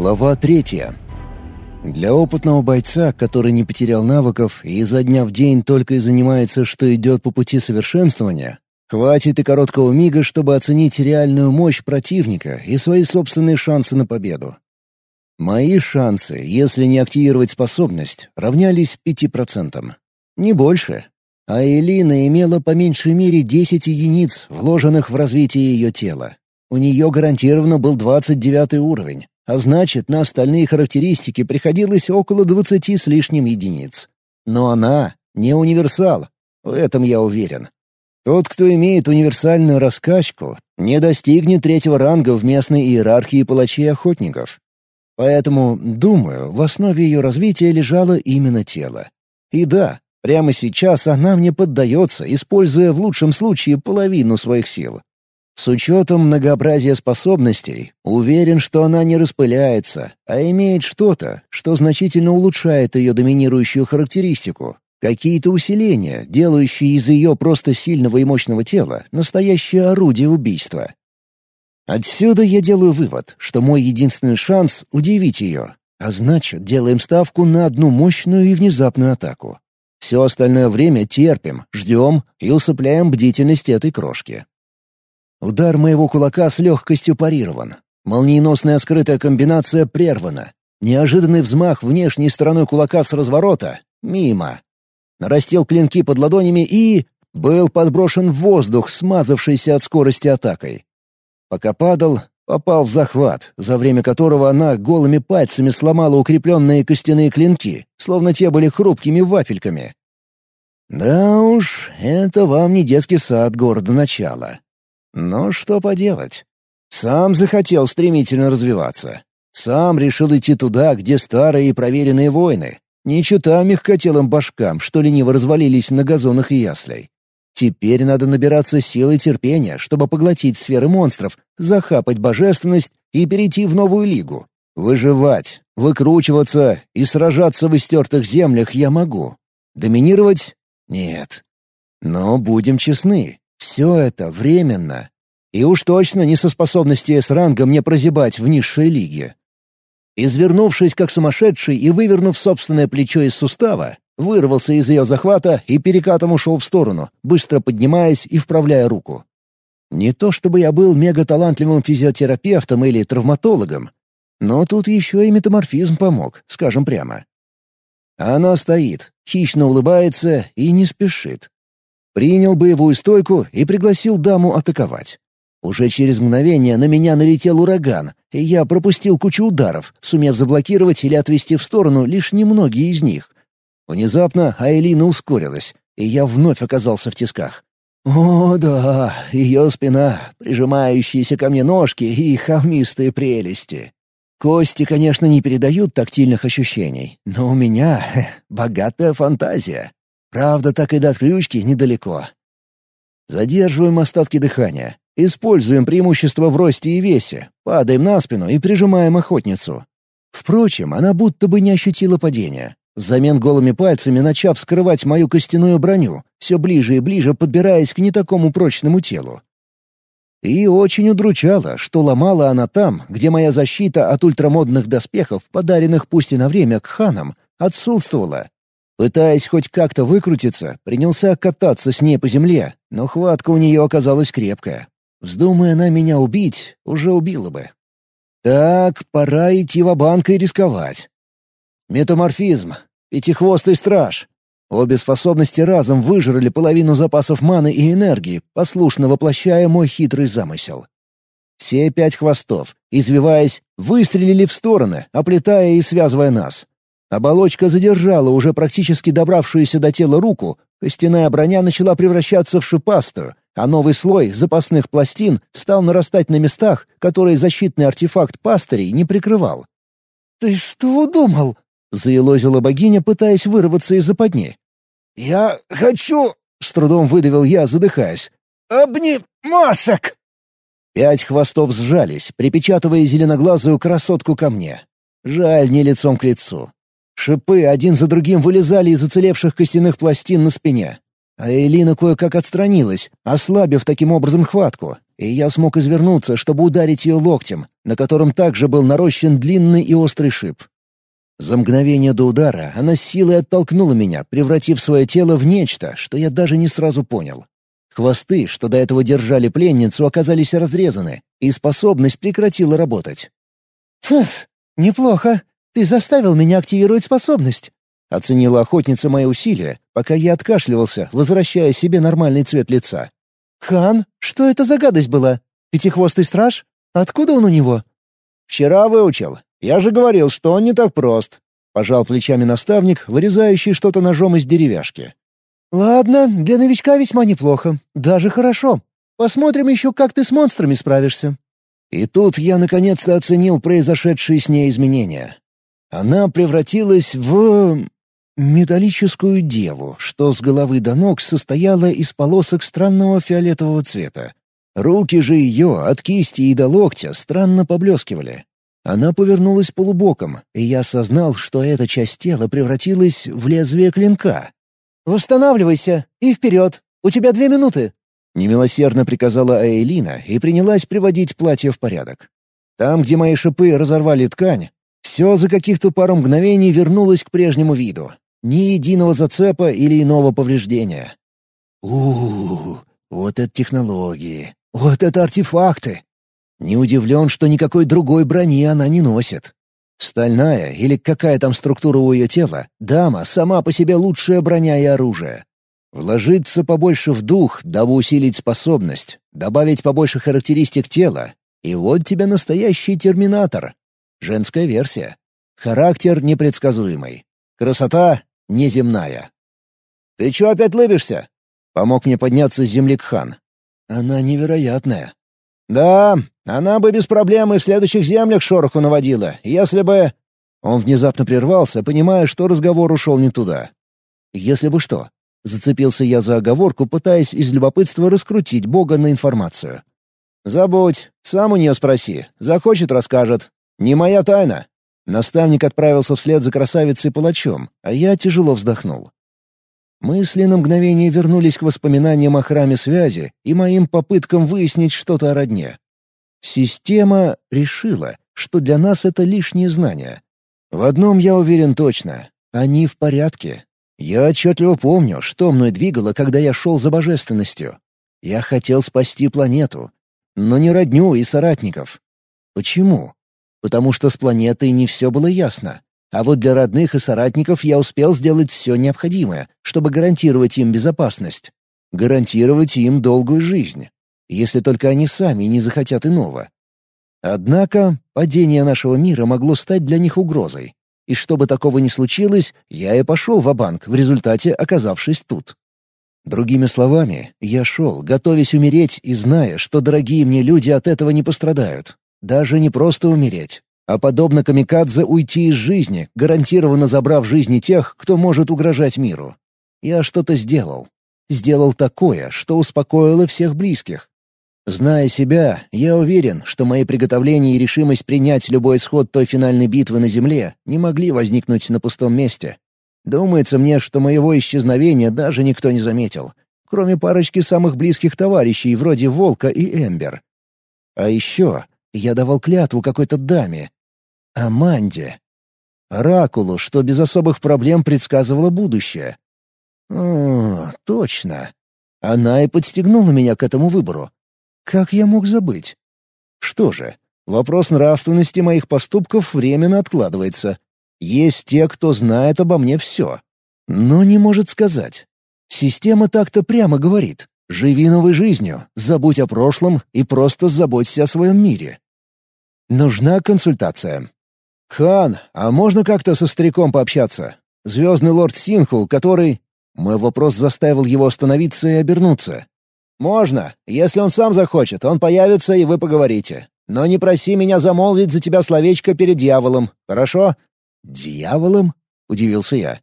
Глава третья. Для опытного бойца, который не потерял навыков и изо дня в день только и занимается, что идет по пути совершенствования, хватит и короткого мига, чтобы оценить реальную мощь противника и свои собственные шансы на победу. Мои шансы, если не активировать способность, равнялись 5%. Не больше. А Элина имела по меньшей мере 10 единиц, вложенных в развитие ее тела. У нее гарантированно был 29 уровень, а значит, на остальные характеристики приходилось около 20 с лишним единиц. Но она не универсал, в этом я уверен. Тот, кто имеет универсальную раскачку, не достигнет третьего ранга в местной иерархии палачей-охотников. Поэтому, думаю, в основе ее развития лежало именно тело. И да, прямо сейчас она мне поддается, используя в лучшем случае половину своих сил. С учетом многообразия способностей, уверен, что она не распыляется, а имеет что-то, что значительно улучшает ее доминирующую характеристику. Какие-то усиления, делающие из ее просто сильного и мощного тела настоящее орудие убийства. Отсюда я делаю вывод, что мой единственный шанс — удивить ее, а значит, делаем ставку на одну мощную и внезапную атаку. Все остальное время терпим, ждем и усыпляем бдительность этой крошки. Удар моего кулака с легкостью парирован. Молниеносная скрытая комбинация прервана. Неожиданный взмах внешней стороной кулака с разворота — мимо. Нарастил клинки под ладонями и... был подброшен в воздух, смазавшийся от скорости атакой. Пока падал, попал в захват, за время которого она голыми пальцами сломала укрепленные костяные клинки, словно те были хрупкими вафельками. Да уж, это вам не детский сад города начала. Но что поделать? Сам захотел стремительно развиваться. Сам решил идти туда, где старые и проверенные войны. Не чита мягкотелым башкам, что лениво развалились на газонах и яслей. Теперь надо набираться сил и терпения, чтобы поглотить сферы монстров, захапать божественность и перейти в новую лигу. Выживать, выкручиваться и сражаться в истертых землях я могу. Доминировать — нет. Но будем честны, все это временно. И уж точно не со способностью С-ранга мне прозябать в низшей лиге. Извернувшись как сумасшедший и вывернув собственное плечо из сустава, вырвался из ее захвата и перекатом ушел в сторону, быстро поднимаясь и вправляя руку. Не то чтобы я был мегаталантливым физиотерапевтом или травматологом, но тут еще и метаморфизм помог, скажем прямо. Она стоит, хищно улыбается и не спешит. Принял боевую стойку и пригласил даму атаковать. Уже через мгновение на меня налетел ураган, и я пропустил кучу ударов, сумев заблокировать или отвести в сторону лишь немногие из них. Внезапно Айлина ускорилась, и я вновь оказался в тисках. О, да, ее спина, прижимающиеся ко мне ножки и холмистые прелести. Кости, конечно, не передают тактильных ощущений, но у меня богатая фантазия. Правда, так и до отключки недалеко. Задерживаем остатки дыхания. Используем преимущество в росте и весе. Падаем на спину и прижимаем охотницу. Впрочем, она будто бы не ощутила падения. Взамен голыми пальцами начав скрывать мою костяную броню, все ближе и ближе подбираясь к не такому прочному телу. И очень удручало, что ломала она там, где моя защита от ультрамодных доспехов, подаренных пусть и на время к ханам, отсутствовала. Пытаясь хоть как-то выкрутиться, принялся кататься с ней по земле, но хватка у нее оказалась крепкая. Вздумая она меня убить, уже убила бы. Так, пора идти в банк и рисковать. Метаморфизм. Пятихвостый страж. Обе способности разом выжрали половину запасов маны и энергии, послушно воплощая мой хитрый замысел. Все пять хвостов, извиваясь, выстрелили в стороны, оплетая и связывая нас. Оболочка задержала уже практически добравшуюся до тела руку, костяная броня начала превращаться в шипастую, а новый слой запасных пластин стал нарастать на местах, которые защитный артефакт пастырей не прикрывал. «Ты что удумал?» — заелозила богиня, пытаясь вырваться из западни. «Я хочу...» — с трудом выдавил я, задыхаясь. «Обни... Машек!» Пять хвостов сжались, припечатывая зеленоглазую красотку ко мне. Жаль, не лицом к лицу. Шипы один за другим вылезали из уцелевших костяных пластин на спине. А Элина кое-как отстранилась, ослабив таким образом хватку, и я смог извернуться, чтобы ударить ее локтем, на котором также был нарощен длинный и острый шип. За мгновение до удара она силой оттолкнула меня, превратив свое тело в нечто, что я даже не сразу понял. Хвосты, что до этого держали пленницу, оказались разрезаны, и способность прекратила работать. «Фуф, неплохо. Ты заставил меня активировать способность», — оценила охотница мои усилия, пока я откашливался, возвращая себе нормальный цвет лица. «Хан, что это за гадость была? Пятихвостый страж? Откуда он у него?» «Вчера выучил. Я же говорил, что он не так прост», — пожал плечами наставник, вырезающий что-то ножом из деревяшки. «Ладно, для новичка весьма неплохо. Даже хорошо. Посмотрим еще, как ты с монстрами справишься». И тут я наконец-то оценил произошедшие с ней изменения. Она превратилась в... металлическую деву, что с головы до ног состояла из полосок странного фиолетового цвета. Руки же ее от кисти и до локтя странно поблескивали. Она повернулась полубоком, и я осознал, что эта часть тела превратилась в лезвие клинка. «Восстанавливайся и вперед! У тебя две минуты!» Немилосердно приказала Аэлина и принялась приводить платье в порядок. Там, где мои шипы разорвали ткань, все за каких-то пару мгновений вернулось к прежнему виду. Ни единого зацепа или иного повреждения. у у, -у вот это технологии, вот это артефакты! Не удивлен, что никакой другой брони она не носит. Стальная или какая там структура у ее тела, дама сама по себе лучшая броня и оружие. Вложиться побольше в дух, дабы усилить способность, добавить побольше характеристик тела, и вот тебе настоящий терминатор. Женская версия. Характер непредсказуемый. Красота неземная. «Ты чё опять лыбишься?» — помог мне подняться с земли Кхан. «Она невероятная». «Да, она бы без проблем и в следующих землях шороху наводила, если бы...» Он внезапно прервался, понимая, что разговор ушел не туда. «Если бы что?» Зацепился я за оговорку, пытаясь из любопытства раскрутить Бога на информацию. «Забудь, сам у нее спроси. Захочет — расскажет. Не моя тайна». Наставник отправился вслед за красавицей-палачом, а я тяжело вздохнул. Мысли на мгновение вернулись к воспоминаниям о храме связи и моим попыткам выяснить что-то о родне. Система решила, что для нас это лишние знания. В одном я уверен точно — они в порядке. Я отчетливо помню, что мной двигало, когда я шел за божественностью. Я хотел спасти планету, но не родню и соратников. Почему? Потому что с планетой не все было ясно. А вот для родных и соратников я успел сделать все необходимое, чтобы гарантировать им безопасность. Гарантировать им долгую жизнь если только они сами не захотят иного. Однако падение нашего мира могло стать для них угрозой. И чтобы такого не случилось, я и пошел в банк в результате оказавшись тут. Другими словами, я шел, готовясь умереть и зная, что дорогие мне люди от этого не пострадают. Даже не просто умереть, а подобно камикадзе уйти из жизни, гарантированно забрав жизни тех, кто может угрожать миру. Я что-то сделал. Сделал такое, что успокоило всех близких, Зная себя, я уверен, что мои приготовления и решимость принять любой исход той финальной битвы на Земле не могли возникнуть на пустом месте. Думается мне, что моего исчезновения даже никто не заметил, кроме парочки самых близких товарищей вроде Волка и Эмбер. А еще я давал клятву какой-то даме. Аманде. Оракулу, что без особых проблем предсказывала будущее. О, точно. Она и подстегнула меня к этому выбору. Как я мог забыть? Что же, вопрос нравственности моих поступков временно откладывается. Есть те, кто знает обо мне все, но не может сказать. Система так-то прямо говорит. Живи новой жизнью, забудь о прошлом и просто заботься о своем мире. Нужна консультация. «Хан, а можно как-то со стариком пообщаться? Звездный лорд Синху, который...» Мой вопрос заставил его остановиться и обернуться. «Можно. Если он сам захочет, он появится, и вы поговорите. Но не проси меня замолвить за тебя словечко перед дьяволом, хорошо?» «Дьяволом?» — удивился я.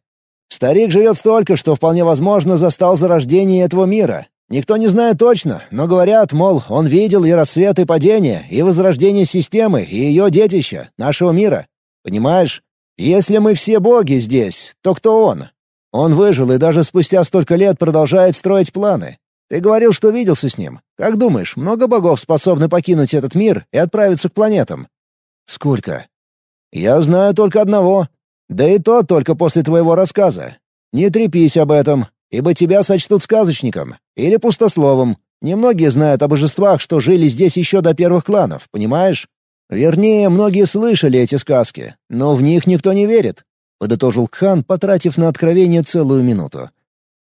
«Старик живет столько, что вполне возможно застал зарождение этого мира. Никто не знает точно, но говорят, мол, он видел и рассвет, и падение, и возрождение системы, и ее детища, нашего мира. Понимаешь? Если мы все боги здесь, то кто он? Он выжил и даже спустя столько лет продолжает строить планы. Ты говорил, что виделся с ним. Как думаешь, много богов способны покинуть этот мир и отправиться к планетам?» «Сколько?» «Я знаю только одного. Да и то только после твоего рассказа. Не трепись об этом, ибо тебя сочтут сказочником или пустословом. Немногие знают о божествах, что жили здесь еще до первых кланов, понимаешь? Вернее, многие слышали эти сказки, но в них никто не верит», — подытожил Кхан, потратив на откровение целую минуту.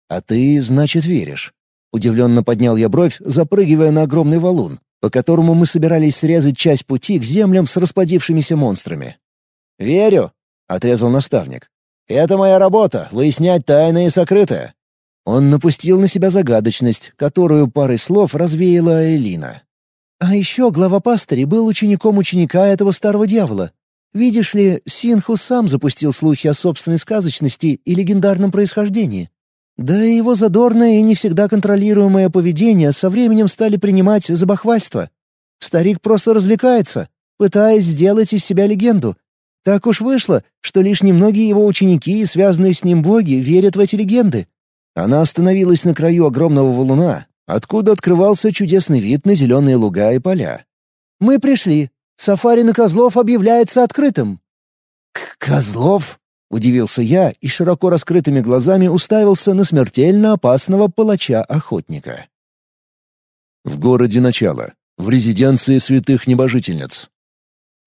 «А ты, значит, веришь?» Удивленно поднял я бровь, запрыгивая на огромный валун, по которому мы собирались срезать часть пути к землям с расплодившимися монстрами. «Верю», — отрезал наставник. «Это моя работа — выяснять тайное и сокрытое». Он напустил на себя загадочность, которую парой слов развеяла Элина. А еще глава пастырей был учеником ученика этого старого дьявола. Видишь ли, Синху сам запустил слухи о собственной сказочности и легендарном происхождении. Да и его задорное и не всегда контролируемое поведение со временем стали принимать за бахвальство. Старик просто развлекается, пытаясь сделать из себя легенду. Так уж вышло, что лишь немногие его ученики и связанные с ним боги верят в эти легенды. Она остановилась на краю огромного валуна, откуда открывался чудесный вид на зеленые луга и поля. «Мы пришли. Сафари на козлов объявляется открытым». «К «Козлов?» — удивился я и широко раскрытыми глазами уставился на смертельно опасного палача-охотника. В городе начало, в резиденции святых небожительниц.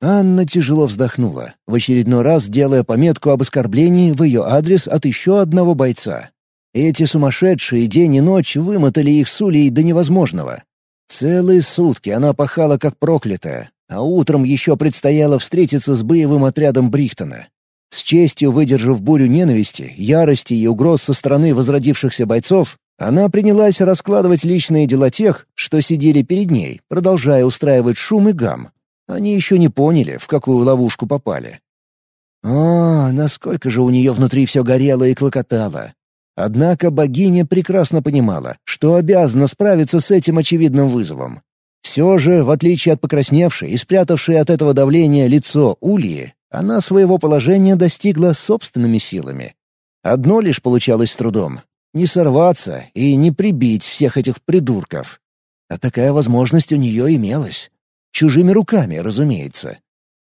Анна тяжело вздохнула, в очередной раз делая пометку об оскорблении в ее адрес от еще одного бойца. Эти сумасшедшие день и ночь вымотали их с улей до невозможного. Целые сутки она пахала как проклятая, а утром еще предстояло встретиться с боевым отрядом Брихтона. С честью выдержав бурю ненависти, ярости и угроз со стороны возродившихся бойцов, она принялась раскладывать личные дела тех, что сидели перед ней, продолжая устраивать шум и гам. Они еще не поняли, в какую ловушку попали. О, насколько же у нее внутри все горело и клокотало. Однако богиня прекрасно понимала, что обязана справиться с этим очевидным вызовом. Все же, в отличие от покрасневшей и спрятавшей от этого давления лицо Ульи, она своего положения достигла собственными силами. Одно лишь получалось с трудом — не сорваться и не прибить всех этих придурков. А такая возможность у нее имелась. Чужими руками, разумеется.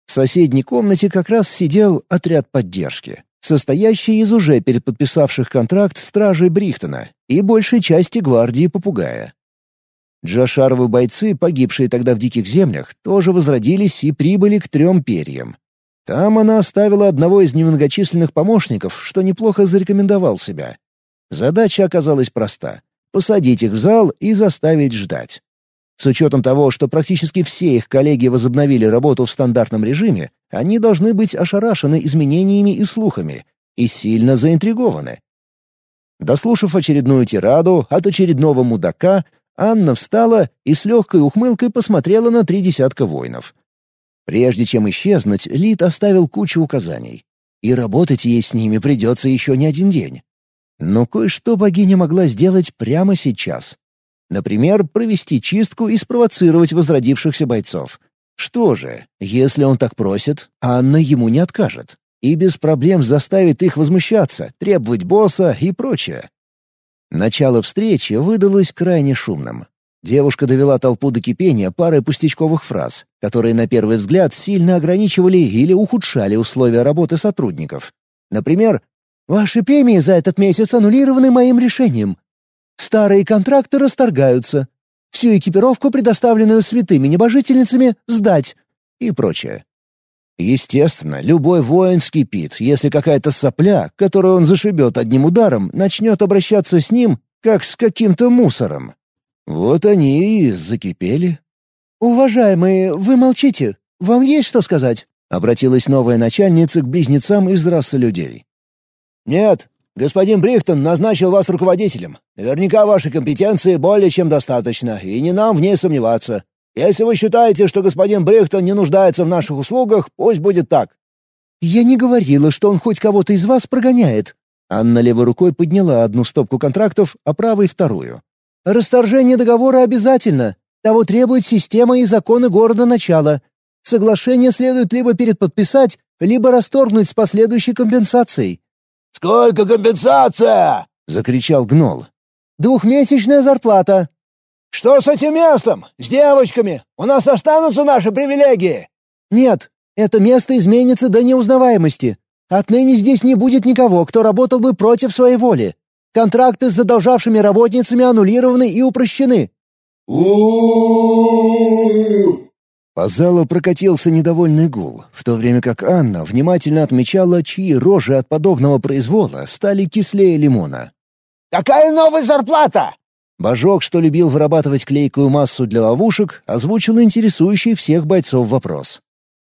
В соседней комнате как раз сидел отряд поддержки состоящий из уже переподписавших контракт стражей Брихтона и большей части гвардии попугая. Джашаровы бойцы, погибшие тогда в диких землях, тоже возродились и прибыли к трем перьям. Там она оставила одного из немногочисленных помощников, что неплохо зарекомендовал себя. Задача оказалась проста — посадить их в зал и заставить ждать. С учетом того, что практически все их коллеги возобновили работу в стандартном режиме, они должны быть ошарашены изменениями и слухами и сильно заинтригованы. Дослушав очередную тираду от очередного мудака, Анна встала и с легкой ухмылкой посмотрела на три десятка воинов. Прежде чем исчезнуть, Лид оставил кучу указаний. И работать ей с ними придется еще не один день. Но кое-что богиня могла сделать прямо сейчас. Например, провести чистку и спровоцировать возродившихся бойцов. Что же, если он так просит, Анна ему не откажет. И без проблем заставит их возмущаться, требовать босса и прочее. Начало встречи выдалось крайне шумным. Девушка довела толпу до кипения парой пустячковых фраз, которые на первый взгляд сильно ограничивали или ухудшали условия работы сотрудников. Например, «Ваши премии за этот месяц аннулированы моим решением. Старые контракты расторгаются. Всю экипировку, предоставленную святыми небожительницами, сдать. И прочее. Естественно, любой воин скипит, если какая-то сопля, которую он зашибет одним ударом, начнет обращаться с ним, как с каким-то мусором. Вот они и закипели. «Уважаемые, вы молчите. Вам есть что сказать?» — обратилась новая начальница к близнецам из расы людей. «Нет, Господин Брихтон назначил вас руководителем. Наверняка вашей компетенции более чем достаточно, и не нам в ней сомневаться. Если вы считаете, что господин Брихтон не нуждается в наших услугах, пусть будет так». «Я не говорила, что он хоть кого-то из вас прогоняет». Анна левой рукой подняла одну стопку контрактов, а правой — вторую. «Расторжение договора обязательно. Того требует система и законы города начала. Соглашение следует либо передподписать, либо расторгнуть с последующей компенсацией. «Сколько компенсация?» — закричал Гнол. Двухмесячная зарплата». «Что с этим местом? С девочками? У нас останутся наши привилегии?» «Нет, это место изменится до неузнаваемости. Отныне здесь не будет никого, кто работал бы против своей воли. Контракты с задолжавшими работницами аннулированы и упрощены». По залу прокатился недовольный гул, в то время как Анна внимательно отмечала, чьи рожи от подобного произвола стали кислее лимона. «Какая новая зарплата?» Божок, что любил вырабатывать клейкую массу для ловушек, озвучил интересующий всех бойцов вопрос.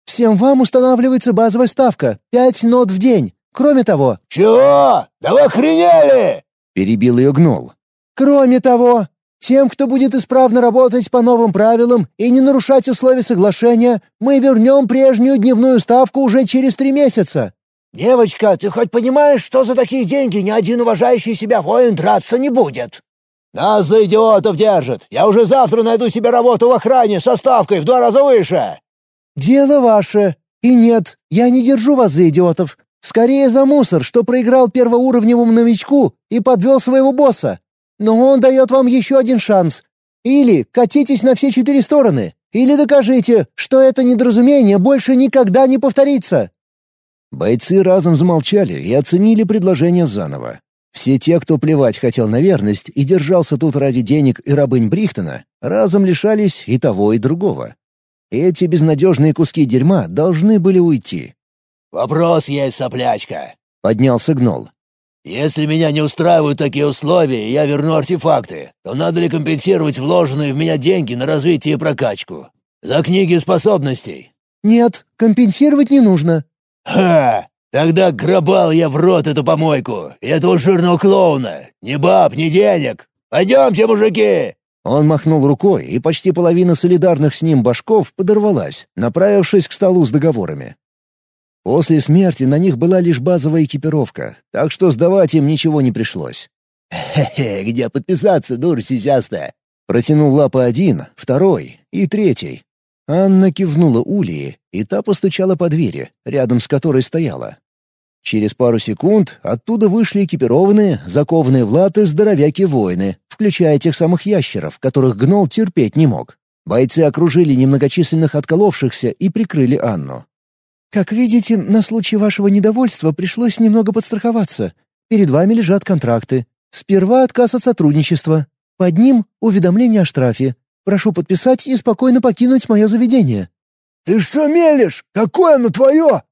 «Всем вам устанавливается базовая ставка — пять нот в день. Кроме того...» «Чего? Да вы охренели!» — перебил ее гнол. «Кроме того, тем, кто будет исправно работать по новым правилам и не нарушать условия соглашения, мы вернем прежнюю дневную ставку уже через три месяца». «Девочка, ты хоть понимаешь, что за такие деньги ни один уважающий себя воин драться не будет?» «Нас за идиотов держат. Я уже завтра найду себе работу в охране со ставкой в два раза выше». «Дело ваше. И нет, я не держу вас за идиотов. Скорее за мусор, что проиграл первоуровневому новичку и подвел своего босса. Но он дает вам еще один шанс. Или катитесь на все четыре стороны, или докажите, что это недоразумение больше никогда не повторится». Бойцы разом замолчали и оценили предложение заново. Все те, кто плевать хотел на верность и держался тут ради денег и рабынь Брихтона, разом лишались и того, и другого. Эти безнадежные куски дерьма должны были уйти. «Вопрос есть, соплячка», — поднялся Гнол. «Если меня не устраивают такие условия, и я верну артефакты, то надо ли компенсировать вложенные в меня деньги на развитие и прокачку? За книги способностей?» «Нет, компенсировать не нужно». «Ха! Тогда грабал я в рот эту помойку, и этого жирного клоуна. Ни баб, ни денег. Пойдемте, мужики!» Он махнул рукой, и почти половина солидарных с ним башков подорвалась, направившись к столу с договорами. После смерти на них была лишь базовая экипировка, так что сдавать им ничего не пришлось. «Хе-хе, где подписаться, дур сейчас-то?» Протянул лапы один, второй и третий. Анна кивнула Улии, и та постучала по двери, рядом с которой стояла. Через пару секунд оттуда вышли экипированные, закованные в латы здоровяки-воины, включая тех самых ящеров, которых гнол терпеть не мог. Бойцы окружили немногочисленных отколовшихся и прикрыли Анну. «Как видите, на случай вашего недовольства пришлось немного подстраховаться. Перед вами лежат контракты. Сперва отказ от сотрудничества. Под ним уведомление о штрафе. Прошу подписать и спокойно покинуть мое заведение». «Ты что мелешь? Какое оно твое?»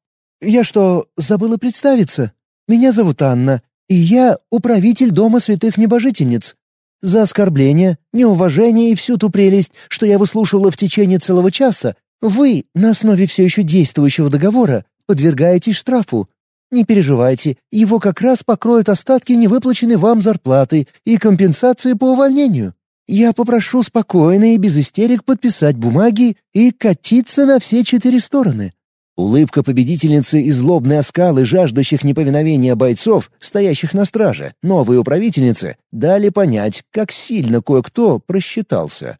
«Я что, забыла представиться? Меня зовут Анна, и я управитель Дома святых небожительниц. За оскорбление, неуважение и всю ту прелесть, что я выслушивала в течение целого часа, вы, на основе все еще действующего договора, подвергаетесь штрафу. Не переживайте, его как раз покроют остатки невыплаченной вам зарплаты и компенсации по увольнению. Я попрошу спокойно и без истерик подписать бумаги и катиться на все четыре стороны». Улыбка победительницы и злобный оскал и жаждущих неповиновения бойцов, стоящих на страже, новой управительницы, дали понять, как сильно кое-кто просчитался.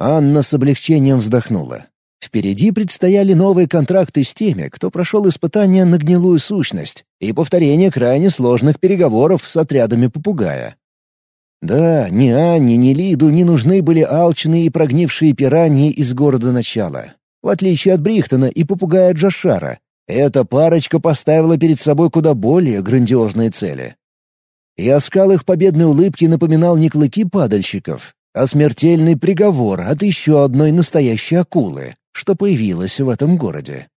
Анна с облегчением вздохнула. Впереди предстояли новые контракты с теми, кто прошел испытания на гнилую сущность, и повторение крайне сложных переговоров с отрядами попугая. Да, ни Анне, ни Лиду не нужны были алчные и прогнившие пираньи из города начала. В отличие от Брихтона и попугая Джашара, эта парочка поставила перед собой куда более грандиозные цели. И оскал их победной улыбки напоминал не клыки падальщиков, а смертельный приговор от еще одной настоящей акулы, что появилась в этом городе.